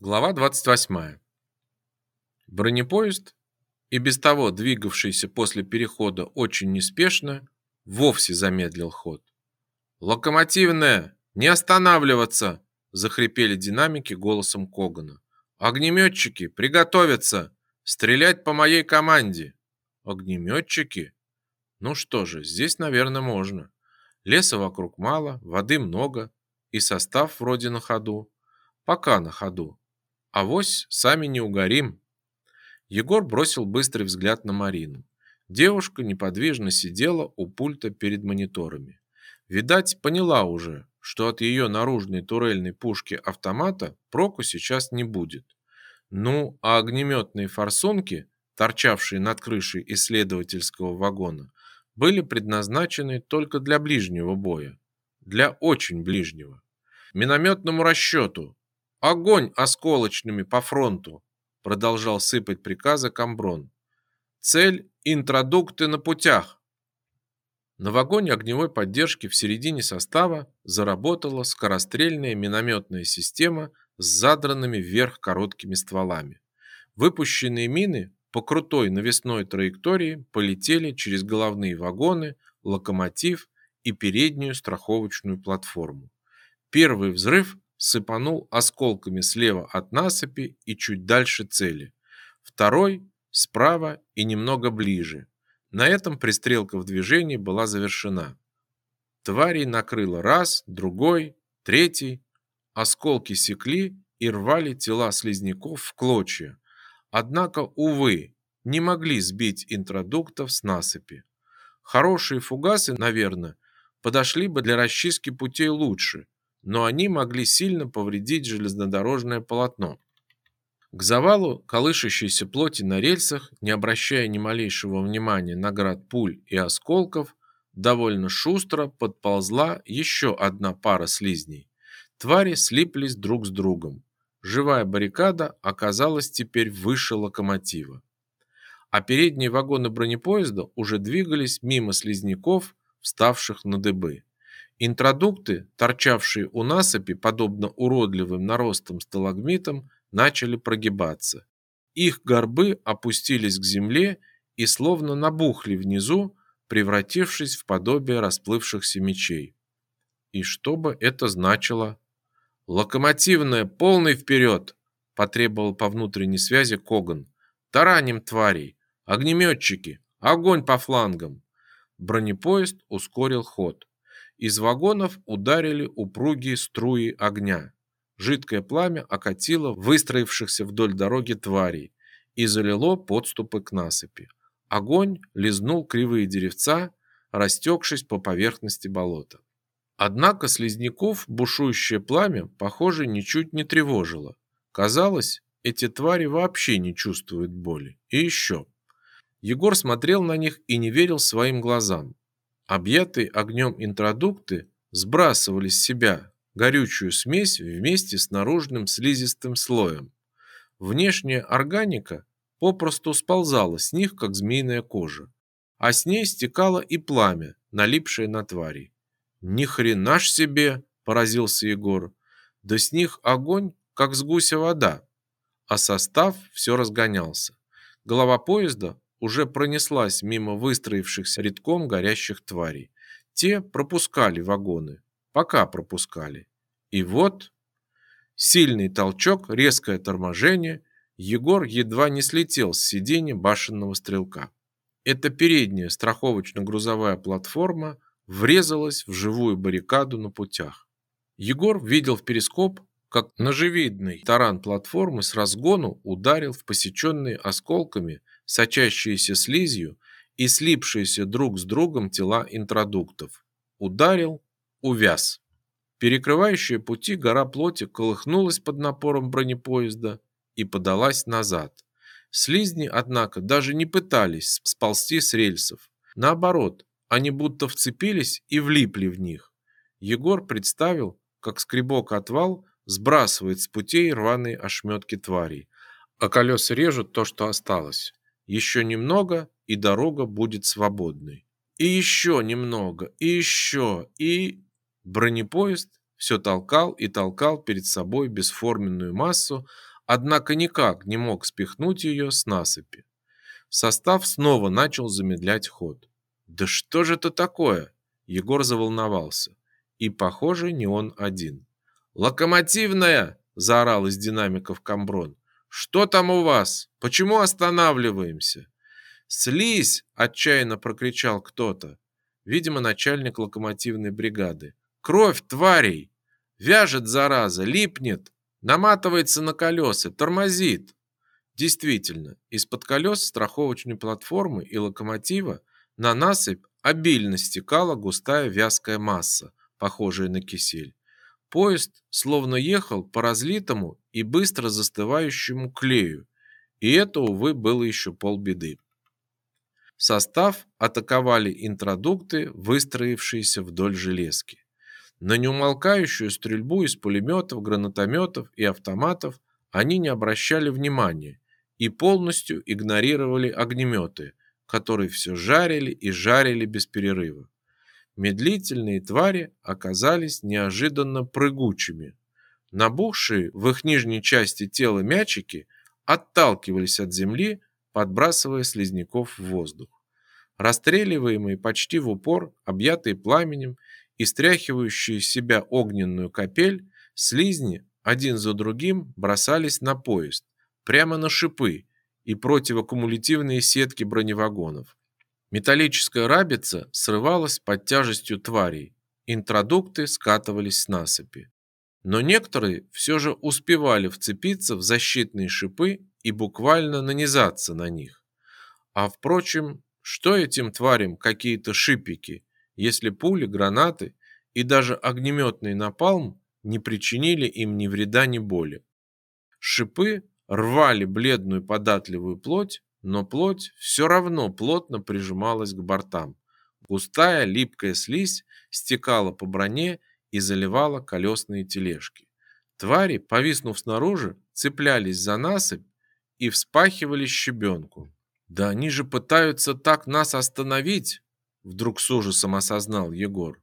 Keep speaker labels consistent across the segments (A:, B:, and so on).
A: Глава 28. Бронепоезд, и без того двигавшийся после перехода очень неспешно, вовсе замедлил ход. «Локомотивная! Не останавливаться!» – захрипели динамики голосом Когана. «Огнеметчики, приготовиться! Стрелять по моей команде!» «Огнеметчики? Ну что же, здесь, наверное, можно. Леса вокруг мало, воды много, и состав вроде на ходу. Пока на ходу. Авось сами не угорим. Егор бросил быстрый взгляд на Марину. Девушка неподвижно сидела у пульта перед мониторами. Видать, поняла уже, что от ее наружной турельной пушки автомата проку сейчас не будет. Ну, а огнеметные форсунки, торчавшие над крышей исследовательского вагона, были предназначены только для ближнего боя. Для очень ближнего. Минометному расчету, Огонь осколочными по фронту, продолжал сыпать приказы Камброн. Цель интродукты на путях. На вагоне огневой поддержки в середине состава заработала скорострельная минометная система с задранными вверх короткими стволами. Выпущенные мины по крутой навесной траектории полетели через головные вагоны, локомотив и переднюю страховочную платформу. Первый взрыв сыпанул осколками слева от насыпи и чуть дальше цели. Второй справа и немного ближе. На этом пристрелка в движении была завершена. Тварей накрыло раз, другой, третий. Осколки секли и рвали тела слизняков в клочья. Однако, увы, не могли сбить интродуктов с насыпи. Хорошие фугасы, наверное, подошли бы для расчистки путей лучше – но они могли сильно повредить железнодорожное полотно. К завалу колышащейся плоти на рельсах, не обращая ни малейшего внимания на град пуль и осколков, довольно шустро подползла еще одна пара слизней. Твари слиплись друг с другом. Живая баррикада оказалась теперь выше локомотива. А передние вагоны бронепоезда уже двигались мимо слизняков, вставших на дыбы. Интродукты, торчавшие у насыпи, подобно уродливым наростам сталагмитам, начали прогибаться. Их горбы опустились к земле и словно набухли внизу, превратившись в подобие расплывшихся мечей. И что бы это значило? «Локомотивная, полный вперед!» – потребовал по внутренней связи Коган. «Тараним тварей! Огнеметчики! Огонь по флангам!» Бронепоезд ускорил ход. Из вагонов ударили упругие струи огня. Жидкое пламя окатило выстроившихся вдоль дороги тварей и залило подступы к насыпи. Огонь лизнул кривые деревца, растекшись по поверхности болота. Однако слизняков бушующее пламя, похоже, ничуть не тревожило. Казалось, эти твари вообще не чувствуют боли. И еще. Егор смотрел на них и не верил своим глазам. Объятые огнем интродукты сбрасывали с себя горючую смесь вместе с наружным слизистым слоем. Внешняя органика попросту сползала с них, как змеиная кожа, а с ней стекало и пламя, налипшее на твари. «Ни хрена ж себе!» – поразился Егор. «Да с них огонь, как с гуся вода!» А состав все разгонялся. Голова поезда уже пронеслась мимо выстроившихся рядком горящих тварей. Те пропускали вагоны, пока пропускали. И вот сильный толчок, резкое торможение, Егор едва не слетел с сиденья башенного стрелка. Эта передняя страховочно-грузовая платформа врезалась в живую баррикаду на путях. Егор видел в перископ, как ножевидный таран платформы с разгону ударил в посеченные осколками сочащиеся слизью и слипшиеся друг с другом тела интродуктов. Ударил, увяз. Перекрывающая пути гора плоти колыхнулась под напором бронепоезда и подалась назад. Слизни, однако, даже не пытались сползти с рельсов. Наоборот, они будто вцепились и влипли в них. Егор представил, как скребок-отвал сбрасывает с путей рваные ошметки тварей, а колеса режут то, что осталось. Еще немного, и дорога будет свободной. И еще немного, и еще, и... Бронепоезд все толкал и толкал перед собой бесформенную массу, однако никак не мог спихнуть ее с насыпи. Состав снова начал замедлять ход. «Да что же это такое?» Егор заволновался. И, похоже, не он один. «Локомотивная!» – заорал из динамиков Камброн. «Что там у вас? Почему останавливаемся?» «Слизь!» – отчаянно прокричал кто-то. Видимо, начальник локомотивной бригады. «Кровь тварей! Вяжет, зараза, липнет, наматывается на колеса, тормозит!» Действительно, из-под колес страховочной платформы и локомотива на насыпь обильно стекала густая вязкая масса, похожая на кисель. Поезд словно ехал по разлитому и быстро застывающему клею, и это, увы, было еще полбеды. Состав атаковали интродукты, выстроившиеся вдоль железки. На неумолкающую стрельбу из пулеметов, гранатометов и автоматов они не обращали внимания и полностью игнорировали огнеметы, которые все жарили и жарили без перерыва. Медлительные твари оказались неожиданно прыгучими. Набухшие в их нижней части тела мячики отталкивались от земли, подбрасывая слизняков в воздух. Расстреливаемые почти в упор, объятые пламенем и стряхивающие с себя огненную капель, слизни один за другим бросались на поезд, прямо на шипы, и противокумулятивные сетки броневагонов. Металлическая рабица срывалась под тяжестью тварей, интродукты скатывались с насыпи. Но некоторые все же успевали вцепиться в защитные шипы и буквально нанизаться на них. А впрочем, что этим тварям какие-то шипики, если пули, гранаты и даже огнеметный напалм не причинили им ни вреда, ни боли. Шипы рвали бледную податливую плоть, но плоть все равно плотно прижималась к бортам. Густая липкая слизь стекала по броне и заливала колесные тележки. Твари, повиснув снаружи, цеплялись за насыпь и вспахивали щебенку. «Да они же пытаются так нас остановить!» Вдруг с ужасом осознал Егор.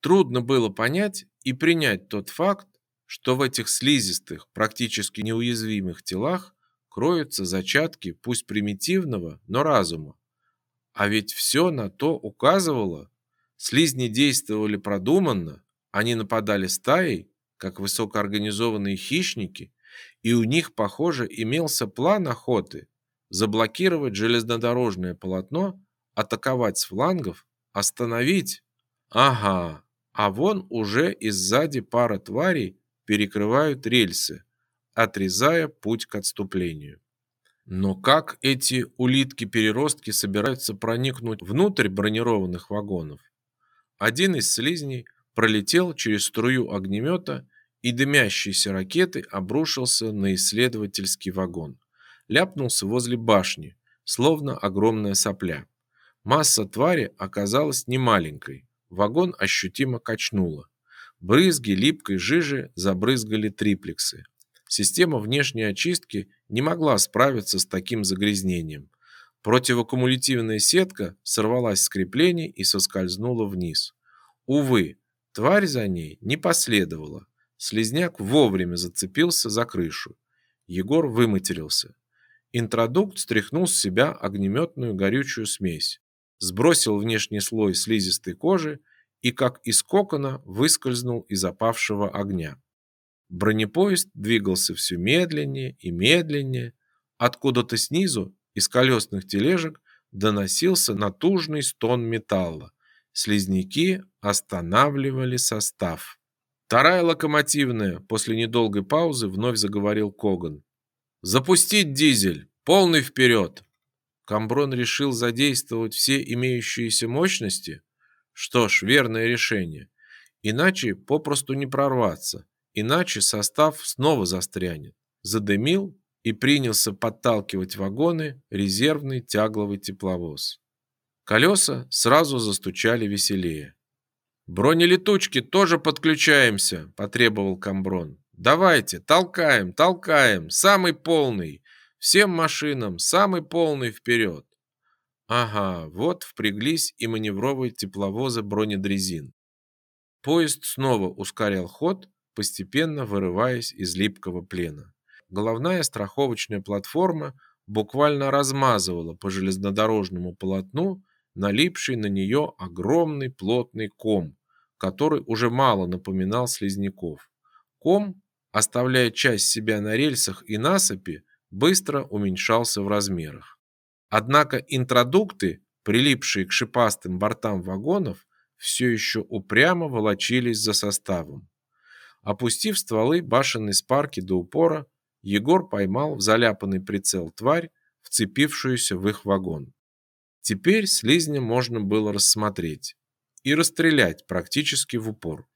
A: Трудно было понять и принять тот факт, что в этих слизистых, практически неуязвимых телах кроются зачатки пусть примитивного, но разума. А ведь все на то указывало. Слизни действовали продуманно, они нападали стаей, как высокоорганизованные хищники, и у них, похоже, имелся план охоты заблокировать железнодорожное полотно, атаковать с флангов, остановить. Ага, а вон уже и сзади пара тварей перекрывают рельсы, отрезая путь к отступлению. Но как эти улитки-переростки собираются проникнуть внутрь бронированных вагонов? Один из слизней пролетел через струю огнемета и дымящейся ракеты обрушился на исследовательский вагон. Ляпнулся возле башни, словно огромная сопля. Масса твари оказалась немаленькой. Вагон ощутимо качнуло. Брызги липкой жижи забрызгали триплексы. Система внешней очистки не могла справиться с таким загрязнением. Противокумулятивная сетка сорвалась с креплений и соскользнула вниз. Увы, тварь за ней не последовала. Слизняк вовремя зацепился за крышу. Егор выматерился. Интродукт стряхнул с себя огнеметную горючую смесь, сбросил внешний слой слизистой кожи и как из кокона выскользнул из опавшего огня. Бронепоезд двигался все медленнее и медленнее. Откуда-то снизу, из колесных тележек, доносился натужный стон металла. Слизняки останавливали состав. Вторая локомотивная, после недолгой паузы, вновь заговорил Коган. «Запустить дизель! Полный вперед!» Камброн решил задействовать все имеющиеся мощности, что ж, верное решение. Иначе попросту не прорваться, иначе состав снова застрянет. Задымил и принялся подталкивать вагоны резервный тягловый тепловоз. Колеса сразу застучали веселее. «Бронелетучки тоже подключаемся», – потребовал Камброн. «Давайте, толкаем, толкаем, самый полный, всем машинам, самый полный вперед». Ага, вот впряглись и маневровые тепловозы бронедрезин. Поезд снова ускорял ход, постепенно вырываясь из липкого плена. Головная страховочная платформа буквально размазывала по железнодорожному полотну налипший на нее огромный плотный ком, который уже мало напоминал слизняков. Ком, оставляя часть себя на рельсах и насыпи, быстро уменьшался в размерах. Однако интродукты, прилипшие к шипастым бортам вагонов, все еще упрямо волочились за составом. Опустив стволы башенной спарки до упора, Егор поймал в заляпанный прицел тварь, вцепившуюся в их вагон. Теперь слизня можно было рассмотреть и расстрелять практически в упор.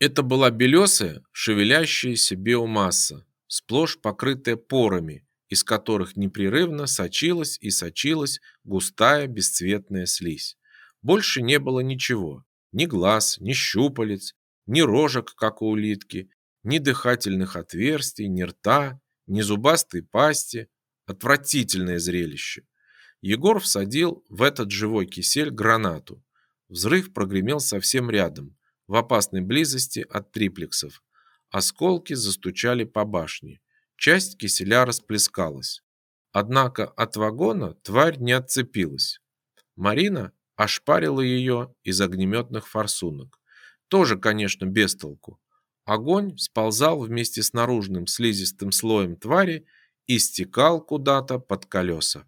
A: Это была белесая, шевелящаяся биомасса, сплошь покрытая порами, из которых непрерывно сочилась и сочилась густая бесцветная слизь. Больше не было ничего: ни глаз, ни щупалец, ни рожек, как у улитки, ни дыхательных отверстий, ни рта, ни зубастой пасти. Отвратительное зрелище. Егор всадил в этот живой кисель гранату. Взрыв прогремел совсем рядом, в опасной близости от триплексов. Осколки застучали по башне. Часть киселя расплескалась. Однако от вагона тварь не отцепилась. Марина ошпарила ее из огнеметных форсунок. Тоже, конечно, без толку. Огонь сползал вместе с наружным слизистым слоем твари и стекал куда-то под колеса.